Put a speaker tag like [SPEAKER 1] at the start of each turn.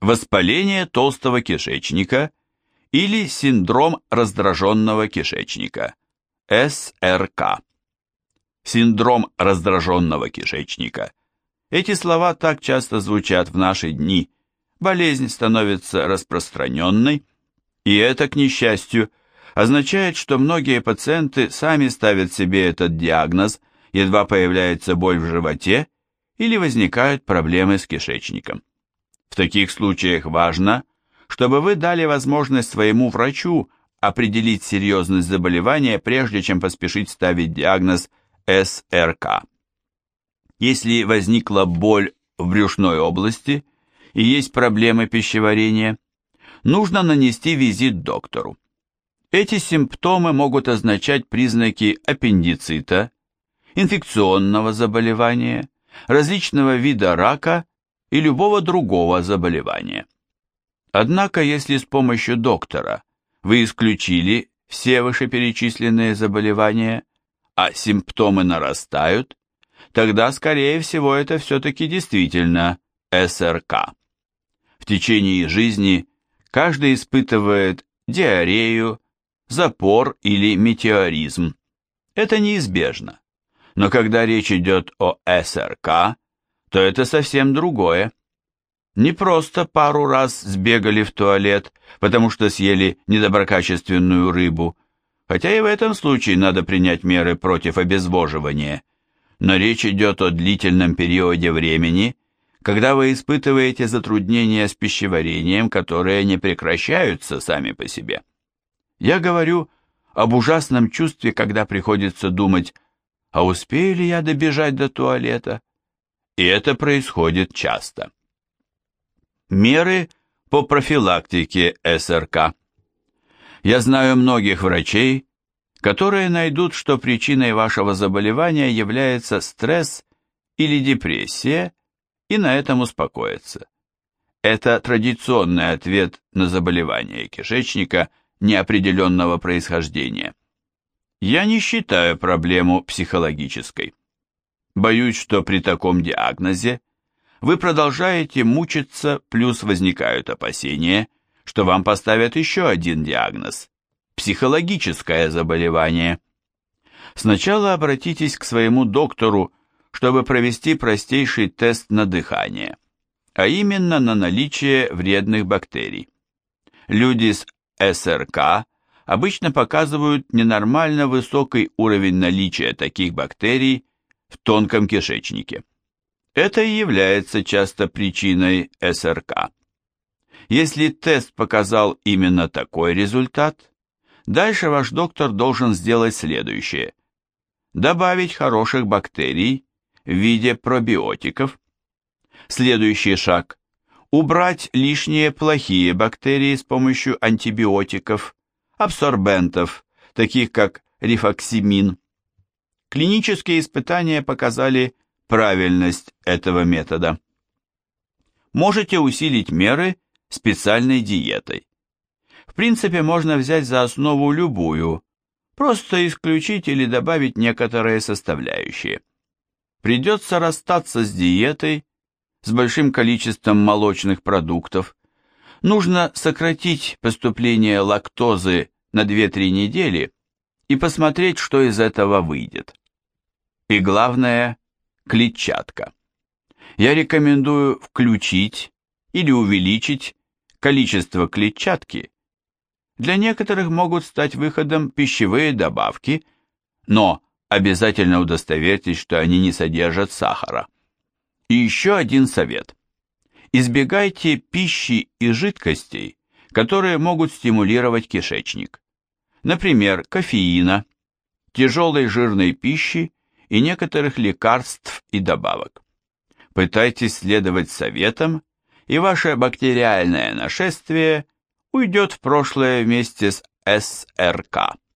[SPEAKER 1] Воспаление толстого кишечника или синдром раздраженного кишечника, СРК. Синдром раздраженного кишечника. Эти слова так часто звучат в наши дни. Болезнь становится распространенной, и это, к несчастью, означает, что многие пациенты сами ставят себе этот диагноз, едва появляется боль в животе или возникают проблемы с кишечником. В таких случаях важно, чтобы вы дали возможность своему врачу определить серьезность заболевания, прежде чем поспешить ставить диагноз СРК. Если возникла боль в брюшной области и есть проблемы пищеварения, нужно нанести визит доктору. Эти симптомы могут означать признаки аппендицита, инфекционного заболевания, различного вида рака и любого другого заболевания. Однако, если с помощью доктора вы исключили все вышеперечисленные заболевания, а симптомы нарастают, тогда, скорее всего, это все-таки действительно СРК. В течение жизни каждый испытывает диарею, запор или метеоризм. Это неизбежно. Но когда речь идет о СРК, то это совсем другое. Не просто пару раз сбегали в туалет, потому что съели недоброкачественную рыбу, хотя и в этом случае надо принять меры против обезвоживания. Но речь идет о длительном периоде времени, когда вы испытываете затруднения с пищеварением, которые не прекращаются сами по себе. Я говорю об ужасном чувстве, когда приходится думать, а успею ли я добежать до туалета? И это происходит часто. Меры по профилактике СРК. Я знаю многих врачей, которые найдут, что причиной вашего заболевания является стресс или депрессия, и на этом успокоятся. Это традиционный ответ на заболевание кишечника неопределенного происхождения. Я не считаю проблему психологической. Боюсь, что при таком диагнозе вы продолжаете мучиться, плюс возникают опасения, что вам поставят еще один диагноз – психологическое заболевание. Сначала обратитесь к своему доктору, чтобы провести простейший тест на дыхание, а именно на наличие вредных бактерий. Люди с СРК обычно показывают ненормально высокий уровень наличия таких бактерий в тонком кишечнике. Это и является часто причиной СРК. Если тест показал именно такой результат, дальше ваш доктор должен сделать следующее. Добавить хороших бактерий в виде пробиотиков. Следующий шаг – убрать лишние плохие бактерии с помощью антибиотиков, абсорбентов, таких как рифоксимин. Клинические испытания показали правильность этого метода. Можете усилить меры специальной диетой. В принципе, можно взять за основу любую, просто исключить или добавить некоторые составляющие. Придется расстаться с диетой, с большим количеством молочных продуктов. Нужно сократить поступление лактозы на 2-3 недели и посмотреть, что из этого выйдет. И главное, клетчатка. Я рекомендую включить или увеличить количество клетчатки. Для некоторых могут стать выходом пищевые добавки, но обязательно удостоверьтесь, что они не содержат сахара. И еще один совет. Избегайте пищи и жидкостей, которые могут стимулировать кишечник. Например, кофеина, тяжелой жирной пищи и некоторых лекарств и добавок. Пытайтесь следовать советам, и ваше бактериальное нашествие уйдет в прошлое вместе с СРК.